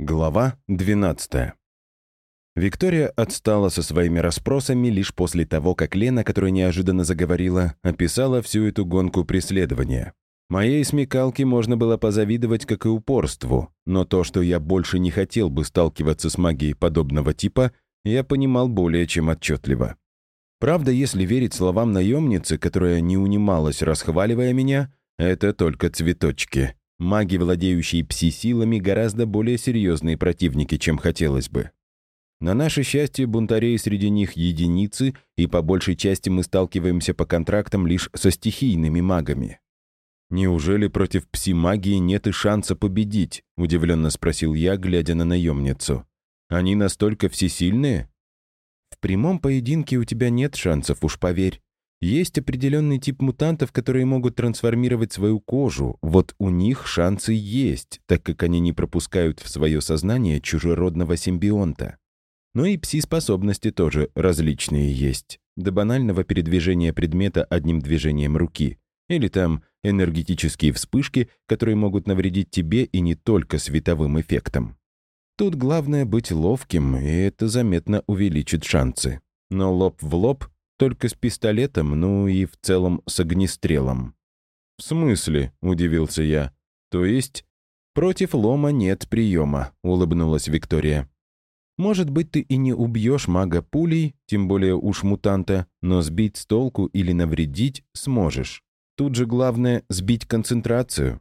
Глава 12. Виктория отстала со своими расспросами лишь после того, как Лена, которая неожиданно заговорила, описала всю эту гонку преследования. Моей смекалке можно было позавидовать, как и упорству, но то, что я больше не хотел бы сталкиваться с магией подобного типа, я понимал более чем отчетливо. Правда, если верить словам наемницы, которая не унималась, расхваливая меня, это только цветочки. Маги, владеющие пси-силами, гораздо более серьезные противники, чем хотелось бы. На наше счастье, бунтарей среди них единицы, и по большей части мы сталкиваемся по контрактам лишь со стихийными магами. «Неужели против пси-магии нет и шанса победить?» — удивленно спросил я, глядя на наемницу. «Они настолько всесильные?» «В прямом поединке у тебя нет шансов, уж поверь. Есть определенный тип мутантов, которые могут трансформировать свою кожу. Вот у них шансы есть, так как они не пропускают в свое сознание чужеродного симбионта. Но и пси-способности тоже различные есть. До банального передвижения предмета одним движением руки. Или там энергетические вспышки, которые могут навредить тебе и не только световым эффектом. Тут главное быть ловким, и это заметно увеличит шансы. Но лоб в лоб только с пистолетом, ну и в целом с огнестрелом. «В смысле?» — удивился я. «То есть?» «Против лома нет приема», — улыбнулась Виктория. «Может быть, ты и не убьешь мага пулей, тем более уж мутанта, но сбить с толку или навредить сможешь. Тут же главное — сбить концентрацию».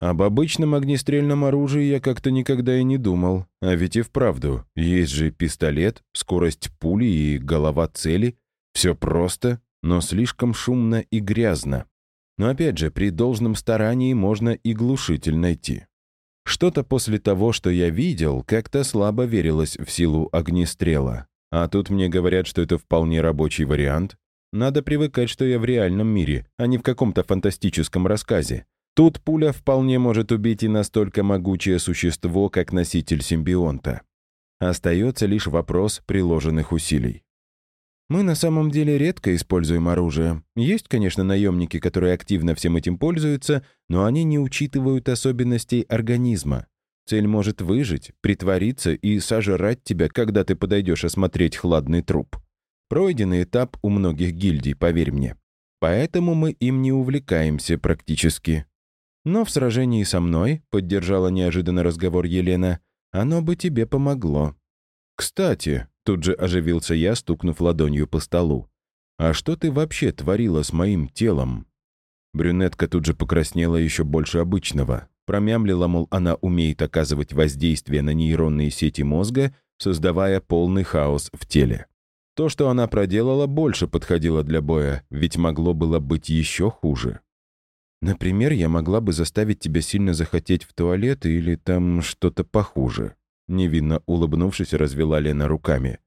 Об обычном огнестрельном оружии я как-то никогда и не думал. А ведь и вправду, есть же пистолет, скорость пули и голова цели. Все просто, но слишком шумно и грязно. Но опять же, при должном старании можно и глушитель найти. Что-то после того, что я видел, как-то слабо верилось в силу огнестрела. А тут мне говорят, что это вполне рабочий вариант. Надо привыкать, что я в реальном мире, а не в каком-то фантастическом рассказе. Тут пуля вполне может убить и настолько могучее существо, как носитель симбионта. Остается лишь вопрос приложенных усилий. Мы на самом деле редко используем оружие. Есть, конечно, наемники, которые активно всем этим пользуются, но они не учитывают особенностей организма. Цель может выжить, притвориться и сожрать тебя, когда ты подойдешь осмотреть хладный труп. Пройденный этап у многих гильдий, поверь мне. Поэтому мы им не увлекаемся практически. Но в сражении со мной, поддержала неожиданно разговор Елена, оно бы тебе помогло. Кстати, Тут же оживился я, стукнув ладонью по столу. «А что ты вообще творила с моим телом?» Брюнетка тут же покраснела еще больше обычного. Промямлила, мол, она умеет оказывать воздействие на нейронные сети мозга, создавая полный хаос в теле. То, что она проделала, больше подходило для боя, ведь могло было быть еще хуже. Например, я могла бы заставить тебя сильно захотеть в туалет или там что-то похуже. Невинно улыбнувшись, развела Лена руками.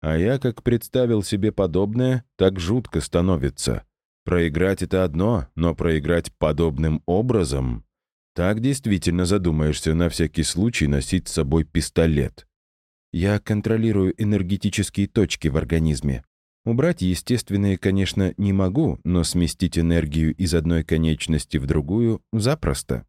А я, как представил себе подобное, так жутко становится. Проиграть — это одно, но проиграть подобным образом... Так действительно задумаешься на всякий случай носить с собой пистолет. Я контролирую энергетические точки в организме. Убрать естественные, конечно, не могу, но сместить энергию из одной конечности в другую запросто.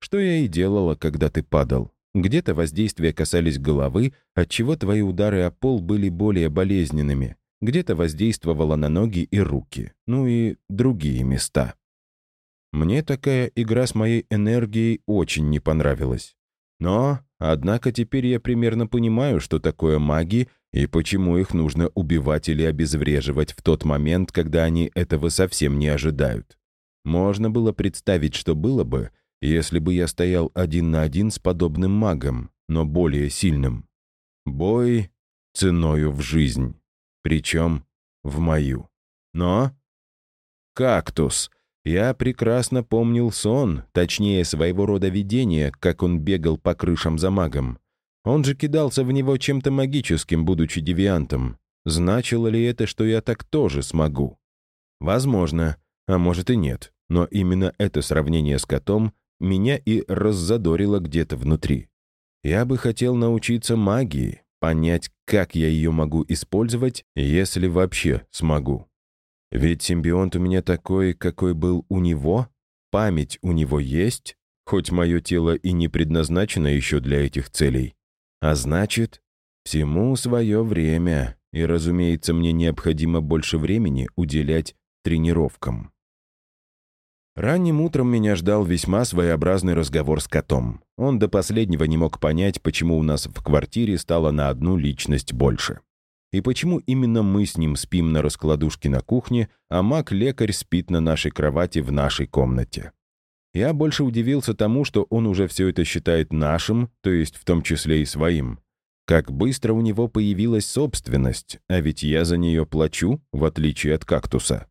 Что я и делала, когда ты падал. Где-то воздействия касались головы, отчего твои удары о пол были более болезненными. Где-то воздействовало на ноги и руки. Ну и другие места. Мне такая игра с моей энергией очень не понравилась. Но, однако, теперь я примерно понимаю, что такое маги и почему их нужно убивать или обезвреживать в тот момент, когда они этого совсем не ожидают. Можно было представить, что было бы, если бы я стоял один на один с подобным магом, но более сильным. Бой ценою в жизнь, причем в мою. Но... Кактус. Я прекрасно помнил сон, точнее, своего рода видение, как он бегал по крышам за магом. Он же кидался в него чем-то магическим, будучи девиантом. Значило ли это, что я так тоже смогу? Возможно, а может и нет. Но именно это сравнение с котом меня и раззадорило где-то внутри. Я бы хотел научиться магии, понять, как я ее могу использовать, если вообще смогу. Ведь симбионт у меня такой, какой был у него, память у него есть, хоть мое тело и не предназначено еще для этих целей. А значит, всему свое время, и, разумеется, мне необходимо больше времени уделять тренировкам. Ранним утром меня ждал весьма своеобразный разговор с котом. Он до последнего не мог понять, почему у нас в квартире стало на одну личность больше. И почему именно мы с ним спим на раскладушке на кухне, а маг-лекарь спит на нашей кровати в нашей комнате. Я больше удивился тому, что он уже все это считает нашим, то есть в том числе и своим. Как быстро у него появилась собственность, а ведь я за нее плачу, в отличие от кактуса.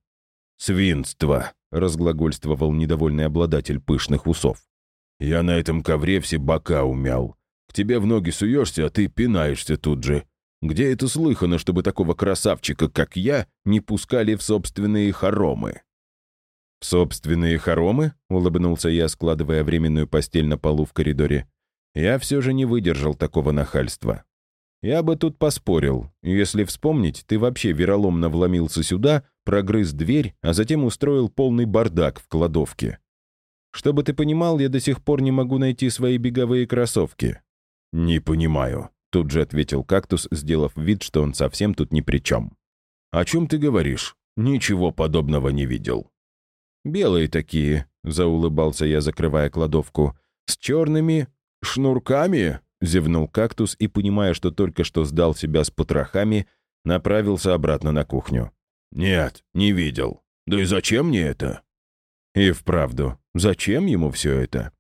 «Свинство!» разглагольствовал недовольный обладатель пышных усов. «Я на этом ковре все бока умял. К тебе в ноги суешься, а ты пинаешься тут же. Где это слыхано, чтобы такого красавчика, как я, не пускали в собственные хоромы?» «В собственные хоромы?» — улыбнулся я, складывая временную постель на полу в коридоре. «Я все же не выдержал такого нахальства. Я бы тут поспорил. Если вспомнить, ты вообще вероломно вломился сюда, прогрыз дверь, а затем устроил полный бардак в кладовке. Чтобы ты понимал, я до сих пор не могу найти свои беговые кроссовки». «Не понимаю», — тут же ответил кактус, сделав вид, что он совсем тут ни при чем. «О чем ты говоришь? Ничего подобного не видел». «Белые такие», — заулыбался я, закрывая кладовку. «С черными шнурками?» Зевнул кактус и, понимая, что только что сдал себя с потрохами, направился обратно на кухню. «Нет, не видел. Да и зачем мне это?» И вправду, зачем ему все это?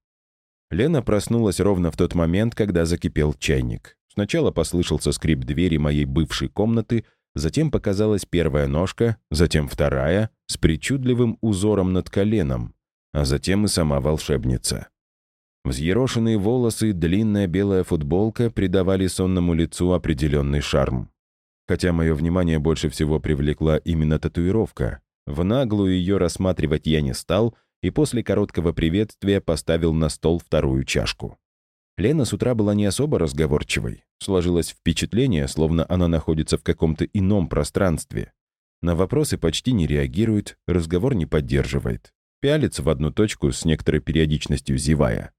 Лена проснулась ровно в тот момент, когда закипел чайник. Сначала послышался скрип двери моей бывшей комнаты, затем показалась первая ножка, затем вторая, с причудливым узором над коленом, а затем и сама волшебница. Взъерошенные волосы, длинная белая футболка придавали сонному лицу определенный шарм. Хотя мое внимание больше всего привлекла именно татуировка. В наглую ее рассматривать я не стал и после короткого приветствия поставил на стол вторую чашку. Лена с утра была не особо разговорчивой. Сложилось впечатление, словно она находится в каком-то ином пространстве. На вопросы почти не реагирует, разговор не поддерживает. Пялится в одну точку с некоторой периодичностью зевая.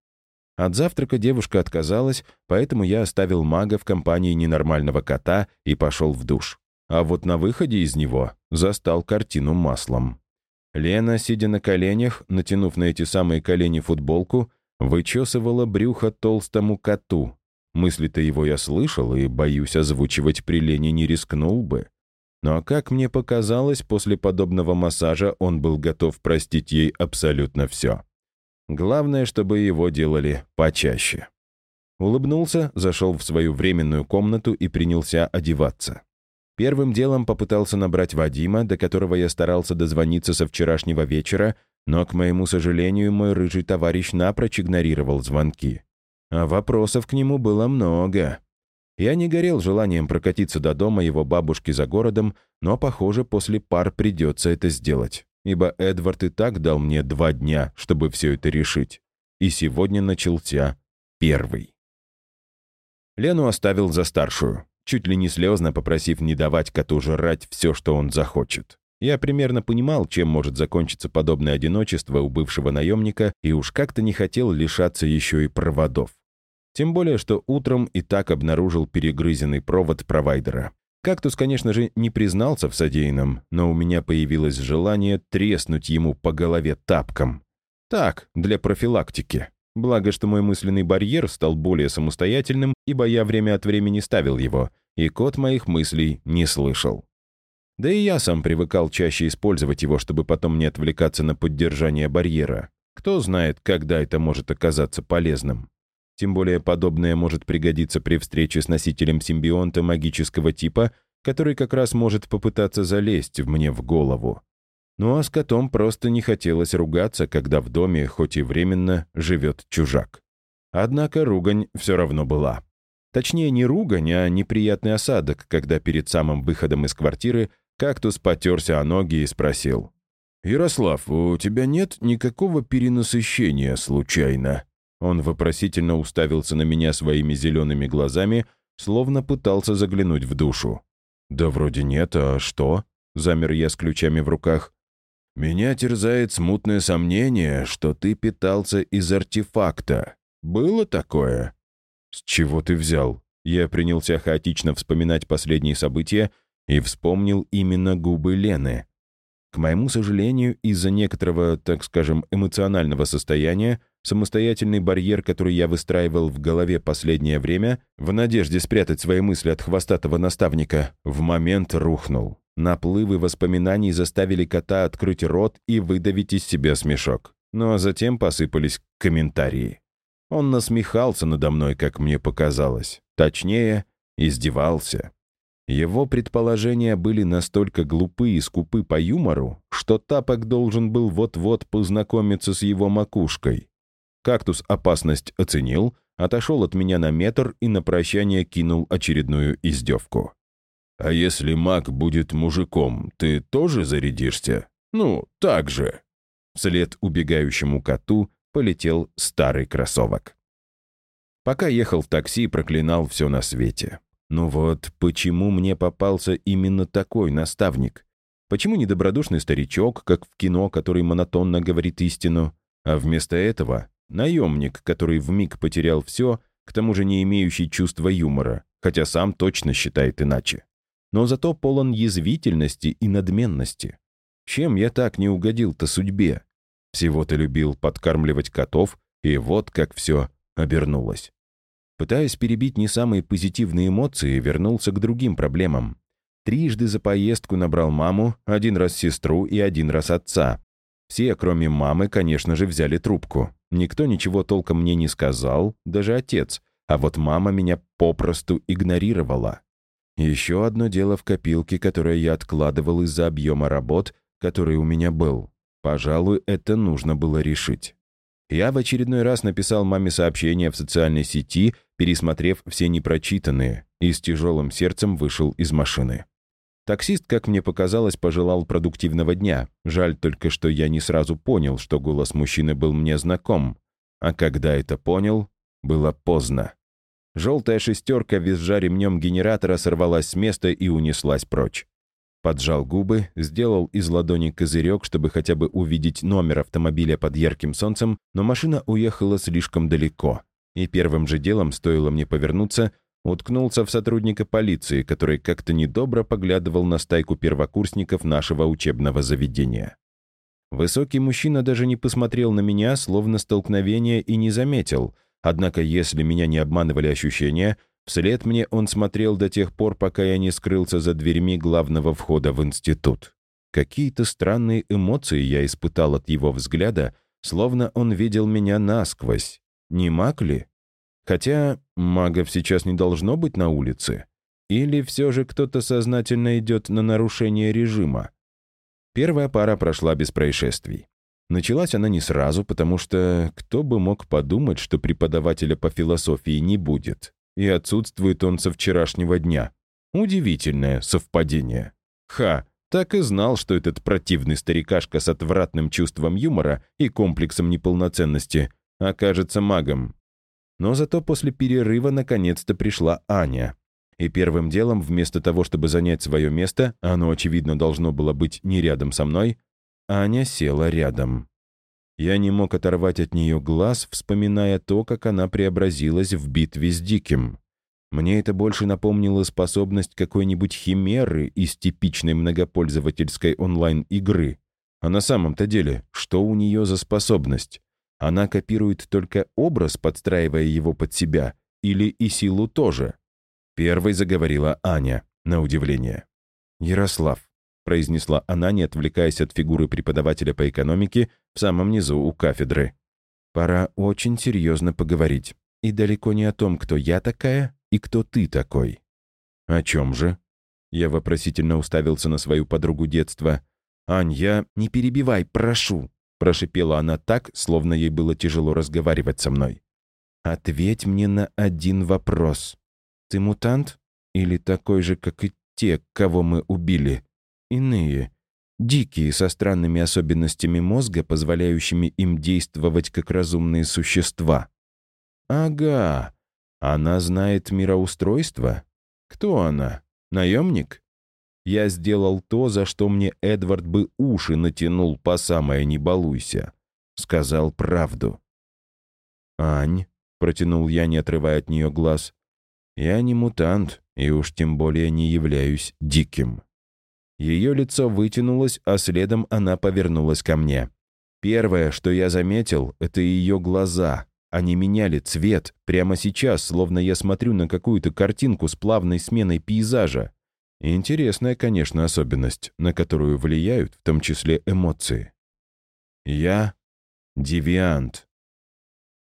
От завтрака девушка отказалась, поэтому я оставил мага в компании ненормального кота и пошел в душ. А вот на выходе из него застал картину маслом. Лена, сидя на коленях, натянув на эти самые колени футболку, вычесывала брюхо толстому коту. Мысли-то его я слышал и, боюсь, озвучивать при Лене не рискнул бы. Но, как мне показалось, после подобного массажа он был готов простить ей абсолютно все. Главное, чтобы его делали почаще. Улыбнулся, зашел в свою временную комнату и принялся одеваться. Первым делом попытался набрать Вадима, до которого я старался дозвониться со вчерашнего вечера, но, к моему сожалению, мой рыжий товарищ напрочь игнорировал звонки. А вопросов к нему было много. Я не горел желанием прокатиться до дома его бабушки за городом, но, похоже, после пар придется это сделать ибо Эдвард и так дал мне два дня, чтобы все это решить. И сегодня начался первый. Лену оставил за старшую, чуть ли не слезно попросив не давать коту жрать все, что он захочет. Я примерно понимал, чем может закончиться подобное одиночество у бывшего наемника, и уж как-то не хотел лишаться еще и проводов. Тем более, что утром и так обнаружил перегрызенный провод провайдера. Кактус, конечно же, не признался в содеянном, но у меня появилось желание треснуть ему по голове тапком. Так, для профилактики. Благо, что мой мысленный барьер стал более самостоятельным, ибо я время от времени ставил его, и кот моих мыслей не слышал. Да и я сам привыкал чаще использовать его, чтобы потом не отвлекаться на поддержание барьера. Кто знает, когда это может оказаться полезным. Тем более подобное может пригодиться при встрече с носителем симбионта магического типа, который как раз может попытаться залезть мне в голову. Ну а с котом просто не хотелось ругаться, когда в доме, хоть и временно, живет чужак. Однако ругань все равно была. Точнее, не ругань, а неприятный осадок, когда перед самым выходом из квартиры кактус потерся о ноги и спросил. «Ярослав, у тебя нет никакого перенасыщения случайно?» Он вопросительно уставился на меня своими зелеными глазами, словно пытался заглянуть в душу. «Да вроде нет, а что?» — замер я с ключами в руках. «Меня терзает смутное сомнение, что ты питался из артефакта. Было такое?» «С чего ты взял?» Я принялся хаотично вспоминать последние события и вспомнил именно губы Лены. К моему сожалению, из-за некоторого, так скажем, эмоционального состояния, самостоятельный барьер, который я выстраивал в голове последнее время, в надежде спрятать свои мысли от хвостатого наставника, в момент рухнул. Наплывы воспоминаний заставили кота открыть рот и выдавить из себя смешок. Ну а затем посыпались комментарии. Он насмехался надо мной, как мне показалось. Точнее, издевался. Его предположения были настолько глупы и скупы по юмору, что Тапок должен был вот-вот познакомиться с его макушкой. Кактус опасность оценил, отошел от меня на метр и на прощание кинул очередную издевку. «А если маг будет мужиком, ты тоже зарядишься? Ну, так же». Вслед убегающему коту полетел старый кроссовок. Пока ехал в такси, проклинал все на свете. Ну вот, почему мне попался именно такой наставник? Почему не добродушный старичок, как в кино, который монотонно говорит истину, а вместо этого наемник, который вмиг потерял все, к тому же не имеющий чувства юмора, хотя сам точно считает иначе. Но зато полон язвительности и надменности. Чем я так не угодил-то судьбе? Всего-то любил подкармливать котов, и вот как все обернулось. Пытаясь перебить не самые позитивные эмоции, вернулся к другим проблемам. Трижды за поездку набрал маму, один раз сестру и один раз отца. Все, кроме мамы, конечно же, взяли трубку. Никто ничего толком мне не сказал, даже отец, а вот мама меня попросту игнорировала. Еще одно дело в копилке, которое я откладывал из-за объема работ, который у меня был. Пожалуй, это нужно было решить. Я в очередной раз написал маме сообщение в социальной сети, пересмотрев все непрочитанные, и с тяжелым сердцем вышел из машины. Таксист, как мне показалось, пожелал продуктивного дня. Жаль только, что я не сразу понял, что голос мужчины был мне знаком. А когда это понял, было поздно. Желтая шестерка, визжа ремнем генератора, сорвалась с места и унеслась прочь. Поджал губы, сделал из ладони козырек, чтобы хотя бы увидеть номер автомобиля под ярким солнцем, но машина уехала слишком далеко. И первым же делом, стоило мне повернуться, уткнулся в сотрудника полиции, который как-то недобро поглядывал на стайку первокурсников нашего учебного заведения. Высокий мужчина даже не посмотрел на меня, словно столкновение, и не заметил. Однако, если меня не обманывали ощущения, Вслед мне он смотрел до тех пор, пока я не скрылся за дверьми главного входа в институт. Какие-то странные эмоции я испытал от его взгляда, словно он видел меня насквозь. Не маг ли? Хотя магов сейчас не должно быть на улице. Или все же кто-то сознательно идет на нарушение режима? Первая пара прошла без происшествий. Началась она не сразу, потому что кто бы мог подумать, что преподавателя по философии не будет и отсутствует он со вчерашнего дня. Удивительное совпадение. Ха, так и знал, что этот противный старикашка с отвратным чувством юмора и комплексом неполноценности окажется магом. Но зато после перерыва наконец-то пришла Аня. И первым делом, вместо того, чтобы занять свое место, оно, очевидно, должно было быть не рядом со мной, Аня села рядом. Я не мог оторвать от нее глаз, вспоминая то, как она преобразилась в битве с Диким. Мне это больше напомнило способность какой-нибудь химеры из типичной многопользовательской онлайн-игры. А на самом-то деле, что у нее за способность? Она копирует только образ, подстраивая его под себя, или и силу тоже? Первой заговорила Аня, на удивление. «Ярослав, — произнесла она, не отвлекаясь от фигуры преподавателя по экономике в самом низу у кафедры. «Пора очень серьезно поговорить. И далеко не о том, кто я такая и кто ты такой». «О чем же?» Я вопросительно уставился на свою подругу детства. «Ань, я... Не перебивай, прошу!» Прошипела она так, словно ей было тяжело разговаривать со мной. «Ответь мне на один вопрос. Ты мутант? Или такой же, как и те, кого мы убили?» иные, дикие, со странными особенностями мозга, позволяющими им действовать как разумные существа. Ага, она знает мироустройство? Кто она? Наемник? Я сделал то, за что мне Эдвард бы уши натянул по самое «не балуйся». Сказал правду. «Ань», — протянул я, не отрывая от нее глаз, — «я не мутант, и уж тем более не являюсь диким». Ее лицо вытянулось, а следом она повернулась ко мне. Первое, что я заметил, это ее глаза. Они меняли цвет прямо сейчас, словно я смотрю на какую-то картинку с плавной сменой пейзажа. Интересная, конечно, особенность, на которую влияют в том числе эмоции. Я девиант.